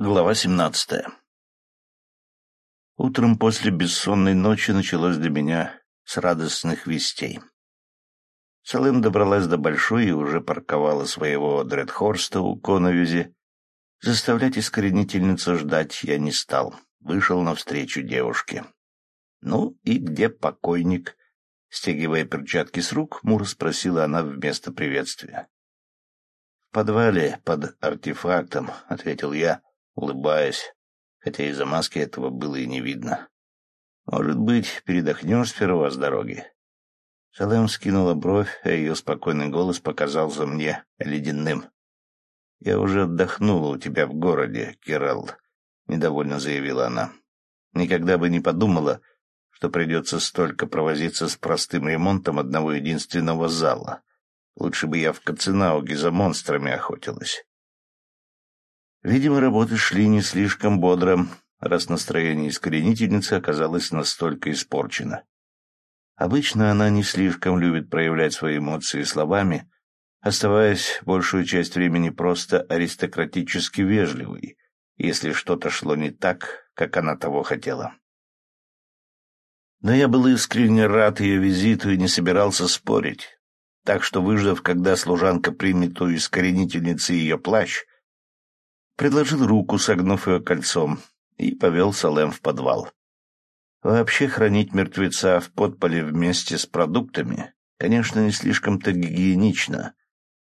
Глава семнадцатая Утром после бессонной ночи началось для меня с радостных вестей. Салым добралась до Большой и уже парковала своего Дредхорста у Коновизи. Заставлять искоренительницу ждать я не стал. Вышел навстречу девушке. «Ну и где покойник?» Стягивая перчатки с рук, Мур спросила она вместо приветствия. «В подвале под артефактом», — ответил я, улыбаясь, хотя из-за маски этого было и не видно. «Может быть, передохнешь сперва с дороги?» Салем скинула бровь, а ее спокойный голос показался мне ледяным. «Я уже отдохнула у тебя в городе, Киралл», — недовольно заявила она. «Никогда бы не подумала, что придется столько провозиться с простым ремонтом одного единственного зала. Лучше бы я в Кацинауге за монстрами охотилась». Видимо, работы шли не слишком бодро, раз настроение искоренительницы оказалось настолько испорчено. Обычно она не слишком любит проявлять свои эмоции словами, оставаясь большую часть времени просто аристократически вежливой, если что-то шло не так, как она того хотела. Но я был искренне рад ее визиту и не собирался спорить, так что, выждав, когда служанка примет у искоренительницы ее плащ, предложил руку, согнув ее кольцом, и повел Салем в подвал. Вообще хранить мертвеца в подполе вместе с продуктами, конечно, не слишком-то гигиенично.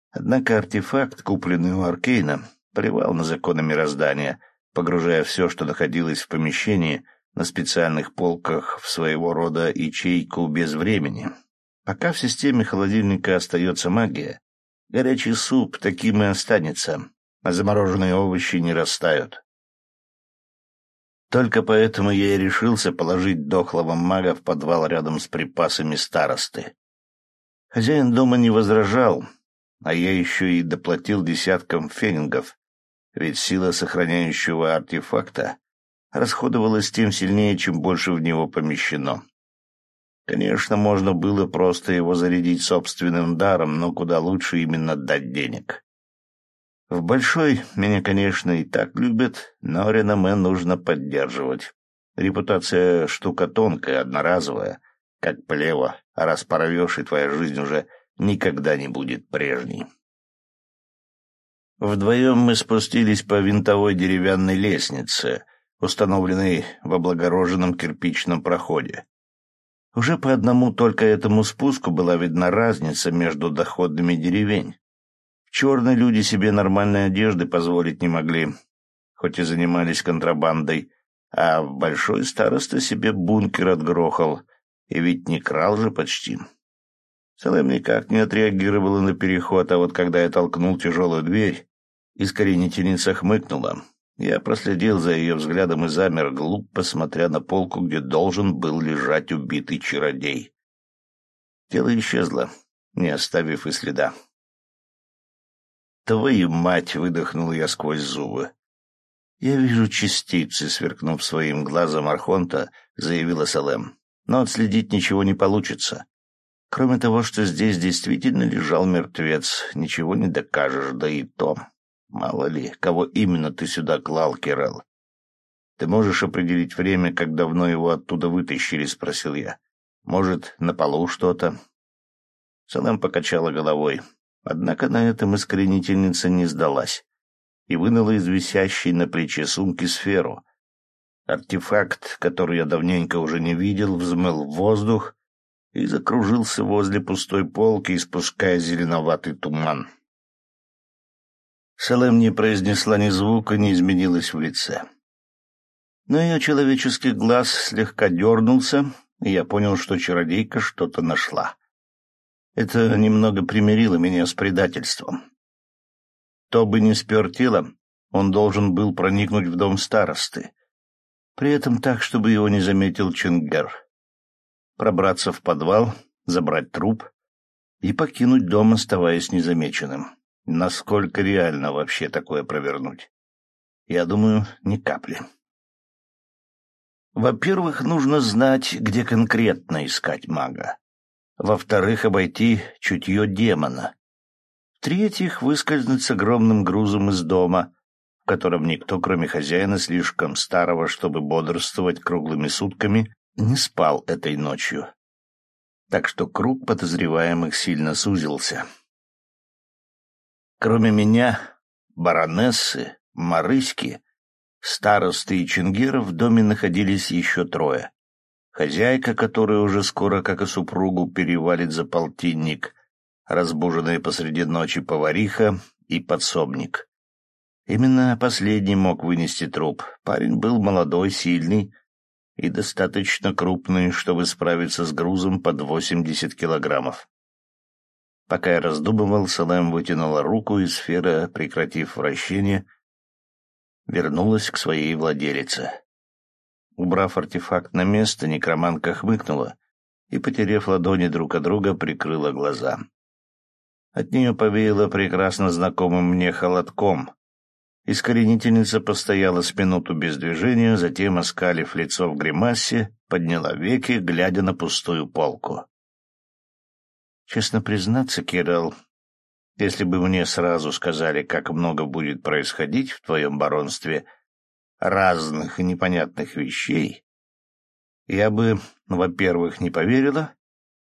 Однако артефакт, купленный у Аркейна, поливал на законы мироздания, погружая все, что находилось в помещении, на специальных полках в своего рода ячейку без времени. Пока в системе холодильника остается магия, горячий суп таким и останется, а замороженные овощи не растают. Только поэтому я и решился положить дохлого мага в подвал рядом с припасами старосты. Хозяин дома не возражал, а я еще и доплатил десяткам фенингов, ведь сила сохраняющего артефакта расходовалась тем сильнее, чем больше в него помещено. Конечно, можно было просто его зарядить собственным даром, но куда лучше именно дать денег. В Большой меня, конечно, и так любят, но реноме нужно поддерживать. Репутация штука тонкая, одноразовая, как плева, а раз порвешь, и твоя жизнь уже никогда не будет прежней. Вдвоем мы спустились по винтовой деревянной лестнице, установленной в облагороженном кирпичном проходе. Уже по одному только этому спуску была видна разница между доходами деревень. Черные люди себе нормальной одежды позволить не могли, хоть и занимались контрабандой, а большой староста себе бункер отгрохал, и ведь не крал же почти. Салем никак не отреагировала на переход, а вот когда я толкнул тяжелую дверь, искоренительница хмыкнула. Я проследил за ее взглядом и замер, глупо смотря на полку, где должен был лежать убитый чародей. Тело исчезло, не оставив и следа. «Твою мать!» — выдохнул я сквозь зубы. «Я вижу частицы», — сверкнув своим глазом Архонта, заявила Салем. «Но отследить ничего не получится. Кроме того, что здесь действительно лежал мертвец, ничего не докажешь, да и то. Мало ли, кого именно ты сюда клал, Кирелл. «Ты можешь определить время, как давно его оттуда вытащили?» — спросил я. «Может, на полу что-то?» Салем покачала головой. Однако на этом искоренительница не сдалась и вынула из висящей на плече сумки сферу. Артефакт, который я давненько уже не видел, взмыл в воздух и закружился возле пустой полки, испуская зеленоватый туман. Салем не произнесла ни звука, не изменилась в лице. Но ее человеческий глаз слегка дернулся, и я понял, что чародейка что-то нашла. Это немного примирило меня с предательством. Кто бы ни спер тело, он должен был проникнуть в дом старосты. При этом так, чтобы его не заметил Чингер. Пробраться в подвал, забрать труп и покинуть дом, оставаясь незамеченным. Насколько реально вообще такое провернуть? Я думаю, ни капли. Во-первых, нужно знать, где конкретно искать мага. Во-вторых, обойти чутье демона. В-третьих, выскользнуть с огромным грузом из дома. в котором никто, кроме хозяина, слишком старого, чтобы бодрствовать круглыми сутками, не спал этой ночью. Так что круг подозреваемых сильно сузился. Кроме меня, баронессы, Марыськи, старосты и чингиров в доме находились еще трое. Хозяйка, которая уже скоро, как и супругу, перевалит за полтинник, разбуженная посреди ночи повариха и подсобник. Именно последний мог вынести труп. Парень был молодой, сильный и достаточно крупный, чтобы справиться с грузом под 80 килограммов. Пока я раздумывал, Салем вытянула руку, и сфера, прекратив вращение, вернулась к своей владелице. Убрав артефакт на место, некроманка хмыкнула и, потерев ладони друг от друга, прикрыла глаза. От нее повеяло прекрасно знакомым мне холодком, Искоренительница постояла с минуту без движения, затем, оскалив лицо в гримасе, подняла веки, глядя на пустую полку. Честно признаться, Кирилл, если бы мне сразу сказали, как много будет происходить в твоем баронстве разных непонятных вещей, я бы, во-первых, не поверила,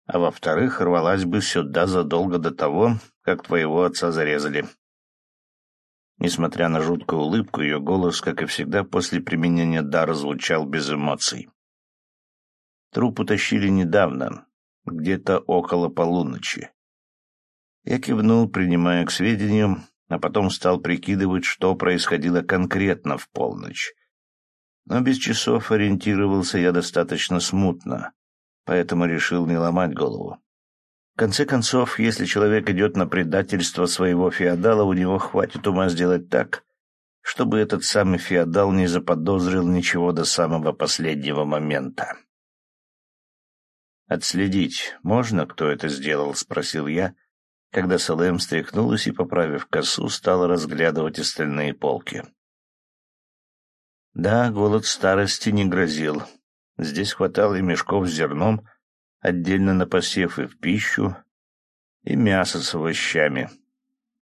а во-вторых, рвалась бы сюда задолго до того, как твоего отца зарезали. Несмотря на жуткую улыбку, ее голос, как и всегда, после применения дара звучал без эмоций. Труп утащили недавно, где-то около полуночи. Я кивнул, принимая к сведению, а потом стал прикидывать, что происходило конкретно в полночь. Но без часов ориентировался я достаточно смутно, поэтому решил не ломать голову конце концов, если человек идет на предательство своего феодала, у него хватит ума сделать так, чтобы этот самый феодал не заподозрил ничего до самого последнего момента. «Отследить можно, кто это сделал?» — спросил я, когда Салем встряхнулась и, поправив косу, стала разглядывать остальные полки. Да, голод старости не грозил. Здесь хватало и мешков с зерном, отдельно на посев и в пищу, и мясо с овощами.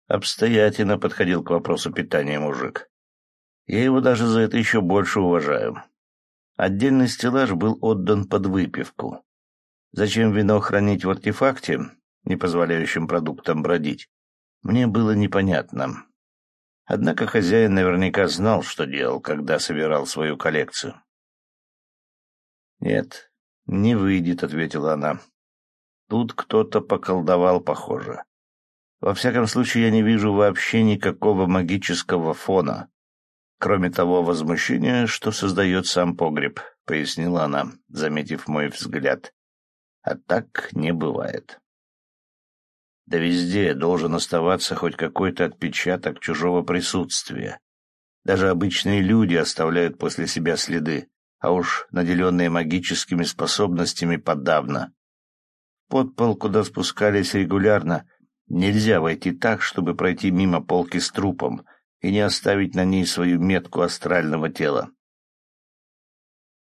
Обстоятельно подходил к вопросу питания мужик. Я его даже за это еще больше уважаю. Отдельный стеллаж был отдан под выпивку. Зачем вино хранить в артефакте, не позволяющем продуктам бродить, мне было непонятно. Однако хозяин наверняка знал, что делал, когда собирал свою коллекцию. «Нет, не выйдет», — ответила она. «Тут кто-то поколдовал, похоже. Во всяком случае, я не вижу вообще никакого магического фона, кроме того возмущения, что создает сам погреб», — пояснила она, заметив мой взгляд. «А так не бывает». Да везде должен оставаться хоть какой-то отпечаток чужого присутствия. Даже обычные люди оставляют после себя следы а уж наделенные магическими способностями подавно. Подпол, куда спускались регулярно, нельзя войти так, чтобы пройти мимо полки с трупом и не оставить на ней свою метку астрального тела.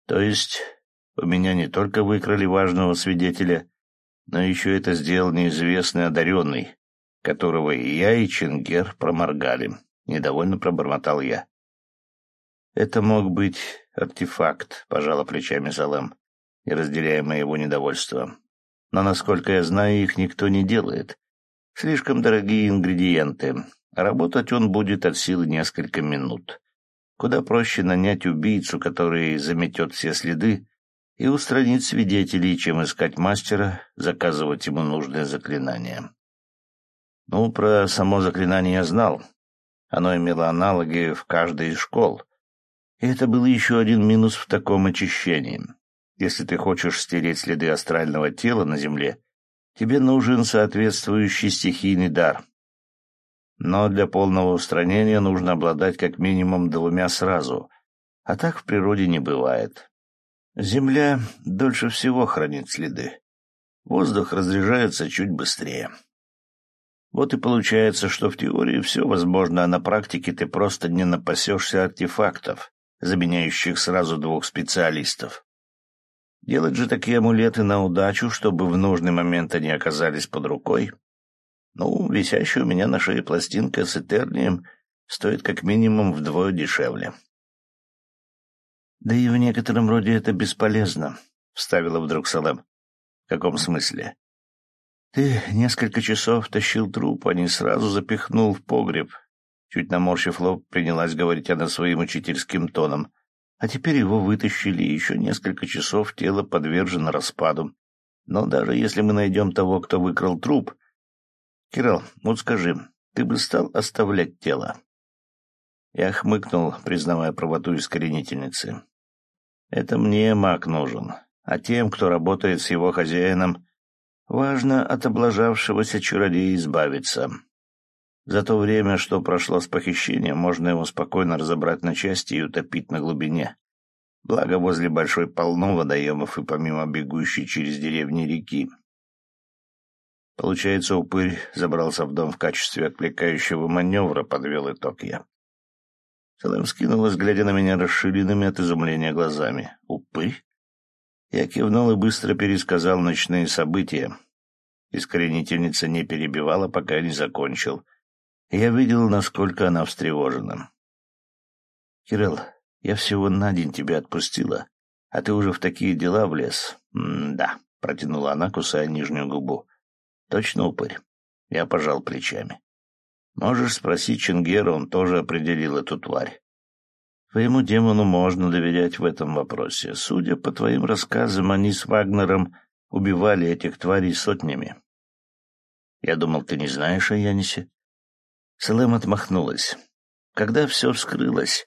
То есть у меня не только выкрали важного свидетеля, но еще это сделал неизвестный одаренный, которого и я, и Чингер проморгали. Недовольно пробормотал я. Это мог быть артефакт, пожала плечами Салем, не разделяя моего недовольства. Но, насколько я знаю, их никто не делает. Слишком дорогие ингредиенты. Работать он будет от силы несколько минут. Куда проще нанять убийцу, который заметет все следы и устранит свидетелей, чем искать мастера, заказывать ему нужное заклинание. Ну, про само заклинание я знал. Оно имело аналоги в каждой из школ, и это был еще один минус в таком очищении. Если ты хочешь стереть следы астрального тела на Земле, тебе нужен соответствующий стихийный дар. Но для полного устранения нужно обладать как минимум двумя сразу, а так в природе не бывает. Земля дольше всего хранит следы. Воздух разряжается чуть быстрее. Вот и получается, что в теории все возможно, а на практике ты просто не напасешься артефактов, заменяющих сразу двух специалистов. Делать же такие амулеты на удачу, чтобы в нужный момент они оказались под рукой. Ну, висящая у меня на шее пластинка с Этернием стоит как минимум вдвое дешевле. «Да и в некотором роде это бесполезно», — вставила вдруг Салем. «В каком смысле?» «Ты несколько часов тащил труп, а не сразу запихнул в погреб». Чуть наморщив лоб, принялась говорить она своим учительским тоном. «А теперь его вытащили, и еще несколько часов тело подвержено распаду. Но даже если мы найдем того, кто выкрал труп... Кирилл, вот скажи, ты бы стал оставлять тело?» Я хмыкнул, признавая правоту искоренительницы. Это мне маг нужен, а тем, кто работает с его хозяином, важно от облажавшегося чародея избавиться. За то время, что прошло с похищением, можно его спокойно разобрать на части и утопить на глубине. Благо, возле большой полно водоемов и помимо бегущей через деревни реки. Получается, упырь забрался в дом в качестве отвлекающего маневра, подвел итог я. Салем скинулась, глядя на меня расширенными от изумления глазами. «Упырь?» Я кивнул и быстро пересказал ночные события. Искоренительница не перебивала, пока я не закончил. Я видел, насколько она встревожена. «Кирилл, я всего на день тебя отпустила, а ты уже в такие дела влез?» «Да», — протянула она, кусая нижнюю губу. «Точно упырь?» Я пожал плечами. Можешь спросить Чингера, он тоже определил эту тварь. Твоему демону можно доверять в этом вопросе. Судя по твоим рассказам, они с Вагнером убивали этих тварей сотнями. Я думал, ты не знаешь о Янисе. Салем отмахнулась. Когда все вскрылось,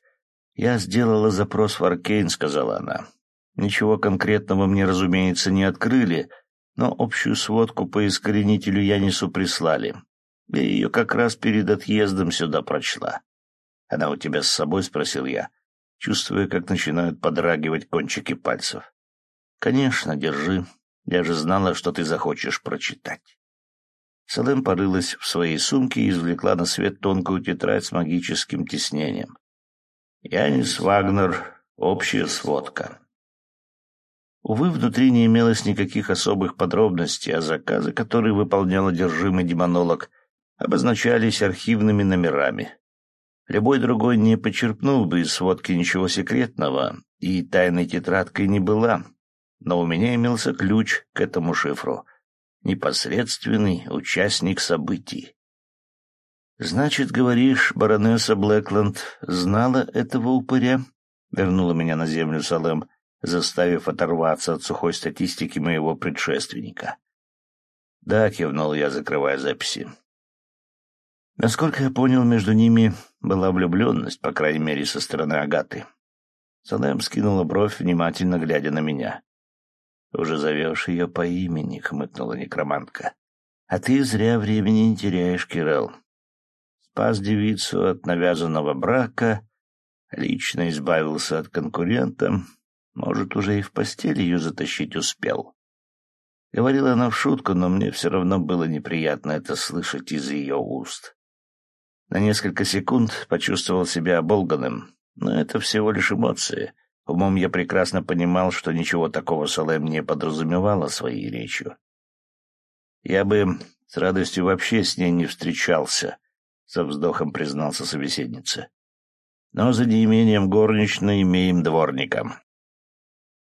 я сделала запрос в Аркейн, сказала она. Ничего конкретного мне, разумеется, не открыли, но общую сводку по искоренителю Янису прислали. Я ее как раз перед отъездом сюда прочла. Она у тебя с собой, спросил я, чувствуя, как начинают подрагивать кончики пальцев. Конечно, держи. Я же знала, что ты захочешь прочитать. Салем порылась в своей сумке и извлекла на свет тонкую тетрадь с магическим тиснением. Янис Вагнер. Общая сводка. Увы, внутри не имелось никаких особых подробностей, а заказы, которые выполнял одержимый демонолог, обозначались архивными номерами. Любой другой не почерпнул бы из сводки ничего секретного, и тайной тетрадкой не была. Но у меня имелся ключ к этому шифру. Непосредственный участник событий. «Значит, говоришь, баронесса Блэкленд знала этого упыря?» Вернула меня на землю Салем, заставив оторваться от сухой статистики моего предшественника. «Да», — кивнул я, закрывая записи. Насколько я понял, между ними была влюбленность, по крайней мере, со стороны Агаты. Салем скинула бровь, внимательно глядя на меня. — Уже зовешь ее по имени, — хмыкнула некромантка. — А ты зря времени не теряешь, Кирелл. Спас девицу от навязанного брака, лично избавился от конкурента, может, уже и в постель ее затащить успел. Говорила она в шутку, но мне все равно было неприятно это слышать из ее уст. На несколько секунд почувствовал себя оболганным, но это всего лишь эмоции. Умом я прекрасно понимал, что ничего такого Салем не подразумевала своей речью. Я бы с радостью вообще с ней не встречался, — со вздохом признался собеседница. Но за неимением горничной имеем дворника.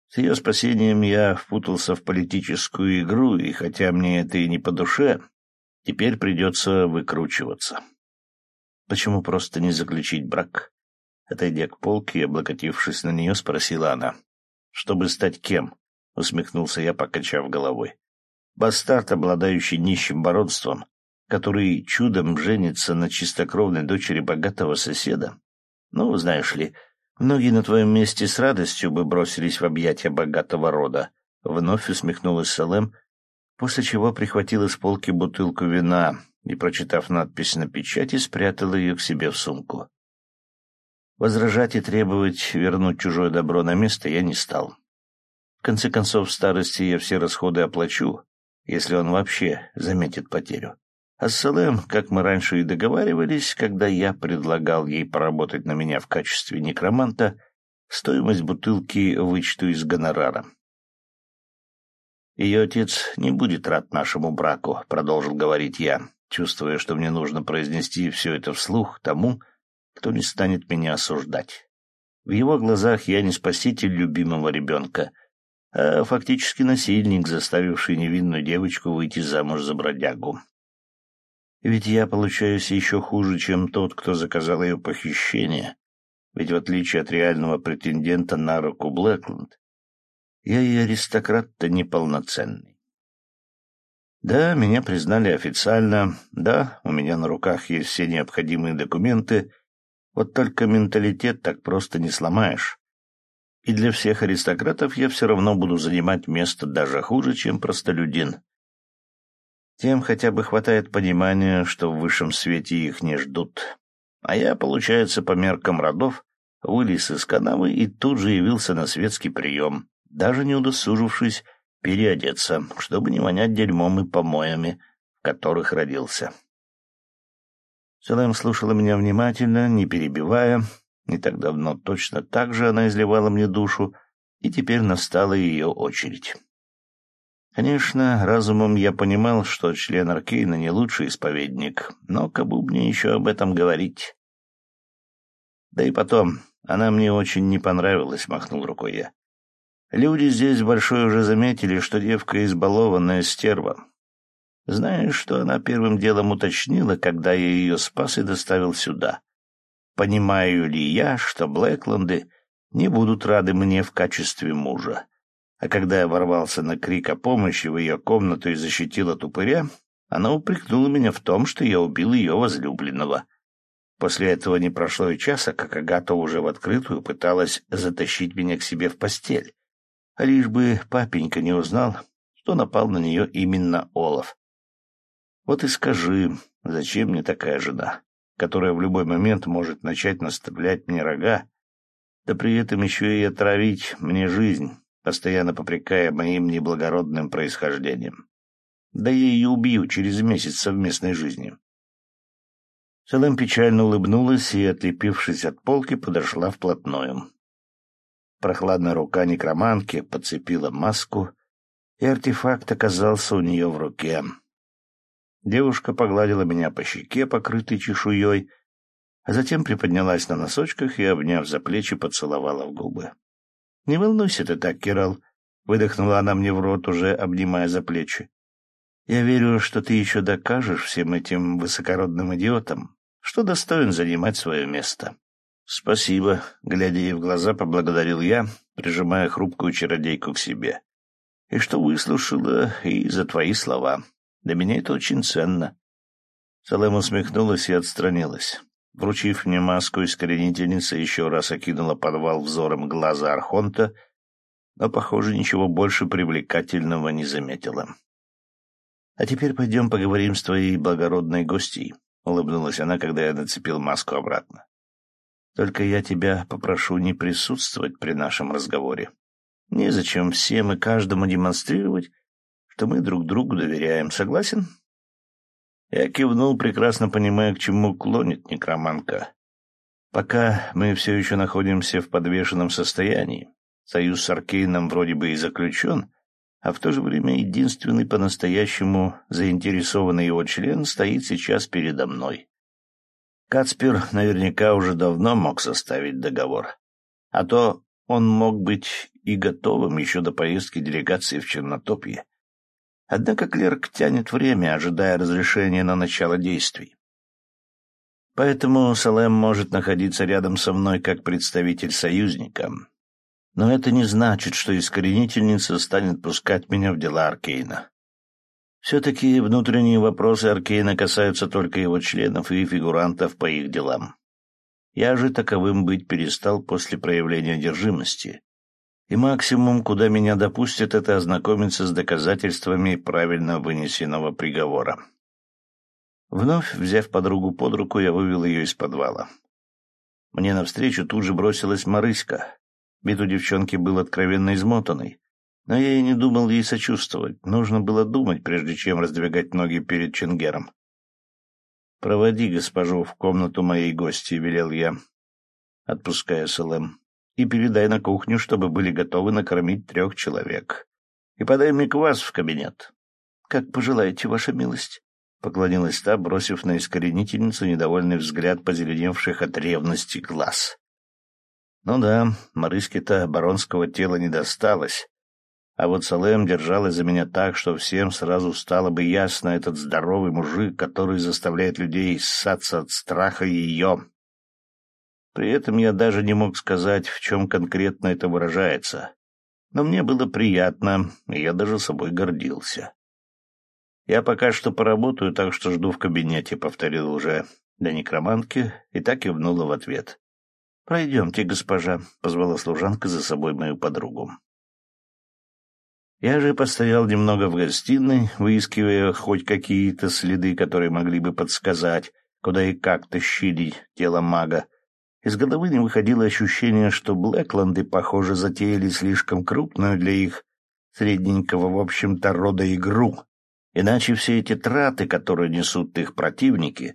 С ее спасением я впутался в политическую игру, и хотя мне это и не по душе, теперь придется выкручиваться. Почему просто не заключить брак? Отойдя к полке и облокотившись на нее, спросила она. «Чтобы стать кем?» — усмехнулся я, покачав головой. «Бастард, обладающий нищим бородством, который чудом женится на чистокровной дочери богатого соседа. Ну, знаешь ли, многие на твоем месте с радостью бы бросились в объятия богатого рода». Вновь усмехнулась Салем, после чего прихватила с полки бутылку вина, и, прочитав надпись на печати, спрятала ее к себе в сумку. Возражать и требовать вернуть чужое добро на место я не стал. В конце концов, в старости я все расходы оплачу, если он вообще заметит потерю. А с Салем, как мы раньше и договаривались, когда я предлагал ей поработать на меня в качестве некроманта, стоимость бутылки вычту из гонорара. «Ее отец не будет рад нашему браку», — продолжил говорить я, чувствуя, что мне нужно произнести все это вслух тому, кто не станет меня осуждать. В его глазах я не спаситель любимого ребенка, а фактически насильник, заставивший невинную девочку выйти замуж за бродягу. Ведь я получаюсь еще хуже, чем тот, кто заказал ее похищение. Ведь в отличие от реального претендента на руку Блэкленд, я и аристократ-то неполноценный. Да, меня признали официально, да, у меня на руках есть все необходимые документы, вот только менталитет так просто не сломаешь. И для всех аристократов я все равно буду занимать место даже хуже, чем простолюдин. Тем хотя бы хватает понимания, что в высшем свете их не ждут. А я, получается, по меркам родов, вылез из канавы и тут же явился на светский прием, даже не удосужившись переодеться, чтобы не вонять дерьмом и помоями, в которых родился. Салем слушала меня внимательно, не перебивая. Не так давно точно так же она изливала мне душу, и теперь настала ее очередь. Конечно, разумом я понимал, что член Аркейна не лучший исповедник, но кому мне еще об этом говорить? Да и потом, она мне очень не понравилась, махнул рукой я. Люди здесь большой уже заметили, что девка избалованная стерва. Знаешь, что она первым делом уточнила, когда я ее спас и доставил сюда? Понимаю ли я, что Блэкленды не будут рады мне в качестве мужа? А когда я ворвался на крик о помощи в ее комнату и защитил от упыря, она упрекнула меня в том, что я убил ее возлюбленного. После этого не прошло и часа, как Агата уже в открытую пыталась затащить меня к себе в постель лишь бы папенька не узнал, что напал на нее именно Олаф. Вот и скажи, зачем мне такая жена, которая в любой момент может начать наставлять мне рога, да при этом еще и отравить мне жизнь, постоянно попрекая моим неблагородным происхождением. Да я ее убью через месяц совместной жизни. Салем печально улыбнулась и, отлепившись от полки, подошла вплотную. Прохладная рука некроманки подцепила маску, и артефакт оказался у нее в руке. Девушка погладила меня по щеке, покрытой чешуей, а затем приподнялась на носочках и, обняв за плечи, поцеловала в губы. — Не волнуйся ты так, Кирал, — выдохнула она мне в рот, уже обнимая за плечи. — Я верю, что ты еще докажешь всем этим высокородным идиотам, что достоин занимать свое место. «Спасибо», — глядя ей в глаза, поблагодарил я, прижимая хрупкую чародейку к себе. «И что выслушала, и за твои слова. Для меня это очень ценно». Салем усмехнулась и отстранилась. Вручив мне маску, искоренительница еще раз окинула подвал взором глаза Архонта, но, похоже, ничего больше привлекательного не заметила. «А теперь пойдем поговорим с твоей благородной гостьей», — улыбнулась она, когда я нацепил маску обратно. Только я тебя попрошу не присутствовать при нашем разговоре. Незачем всем и каждому демонстрировать, что мы друг другу доверяем. Согласен?» Я кивнул, прекрасно понимая, к чему клонит некроманка. Пока мы все еще находимся в подвешенном состоянии, союз с Аркейном вроде бы и заключен, а в то же время единственный по-настоящему заинтересованный его член стоит сейчас передо мной. Кацпер наверняка уже давно мог составить договор. А то он мог быть и готовым еще до поездки делегации в Чернотопье. Однако клерк тянет время, ожидая разрешения на начало действий. Поэтому Салем может находиться рядом со мной как представитель союзника. Но это не значит, что искоренительница станет пускать меня в дела Аркейна. Все-таки внутренние вопросы Аркейна касаются только его членов и фигурантов по их делам. Я же таковым быть перестал после проявления одержимости. И максимум, куда меня допустят, это ознакомиться с доказательствами правильно вынесенного приговора. Вновь, взяв подругу под руку, я вывел ее из подвала. Мне навстречу тут же бросилась Марыська. Вид у девчонки был откровенно измотанный, но я и не думал ей сочувствовать. Нужно было думать, прежде чем раздвигать ноги перед Чингером. «Проводи госпожу в комнату моей гости», — велел я, отпуская Салем. «И передай на кухню, чтобы были готовы накормить трех человек. И подай мне квас в кабинет». «Как пожелаете, ваша милость», — поклонилась та, бросив на искоренительницу недовольный взгляд позеленевших от ревности глаз. Ну да, Марыске-то баронского тела не досталось, а вот Салем держалась за меня так, что всем сразу стало бы ясно этот здоровый мужик, который заставляет людей ссаться от страха ее. При этом я даже не мог сказать, в чем конкретно это выражается. Но мне было приятно, и я даже собой гордился. «Я пока что поработаю, так что жду в кабинете», — повторил уже для некромантки, и так кивнула в ответ. «Пройдемте, госпожа», — позвала служанка за собой мою подругу. Я же постоял немного в гостиной, выискивая хоть какие-то следы, которые могли бы подсказать, куда и как тащили тело мага. Из головы не выходило ощущение, что Блэкланды, похоже, затеяли слишком крупную для их средненького, в общем-то, рода игру. Иначе все эти траты, которые несут их противники,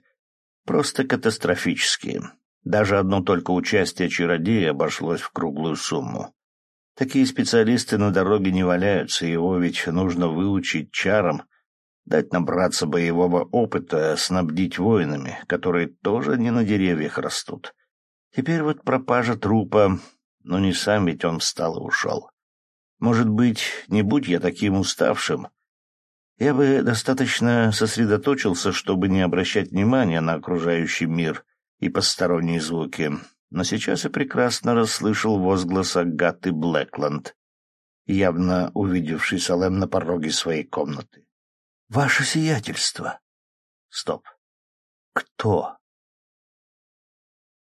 просто катастрофические. Даже одно только участие чародея обошлось в круглую сумму. Такие специалисты на дороге не валяются, его ведь нужно выучить чарам, дать набраться боевого опыта, снабдить воинами, которые тоже не на деревьях растут. Теперь вот пропажа трупа, но не сам ведь он встал и ушел. Может быть, не будь я таким уставшим, я бы достаточно сосредоточился, чтобы не обращать внимания на окружающий мир и посторонние звуки, но сейчас я прекрасно расслышал возглас Агаты Блэкланд, явно увидевший Салем на пороге своей комнаты. «Ваше сиятельство!» «Стоп! Кто?»